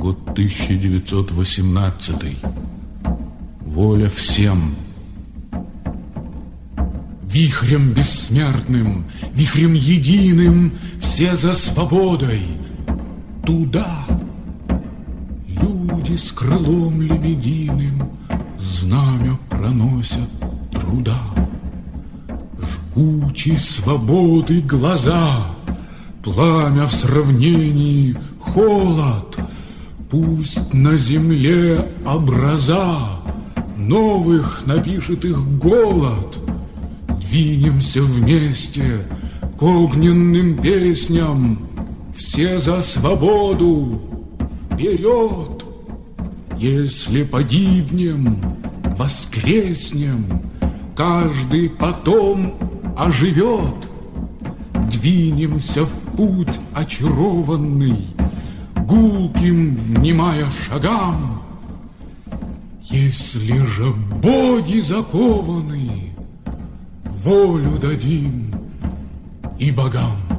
Год 1918. Воля всем. Вихрем бессмертным, вихрем единым, все за свободой. Туда люди с крылом лебединым знамя проносят труда. Жгучей свободы глаза, пламя в сравнении холод. Пусть на земле образа новых напишет их голод. Двинемся вместе к огненным песням, все за свободу вперед. Если погибнем, воскреснем, каждый потом оживет. Двинемся в путь очарованный, гулким внимая шагам. Если же боги закованы, волю дадим и богам.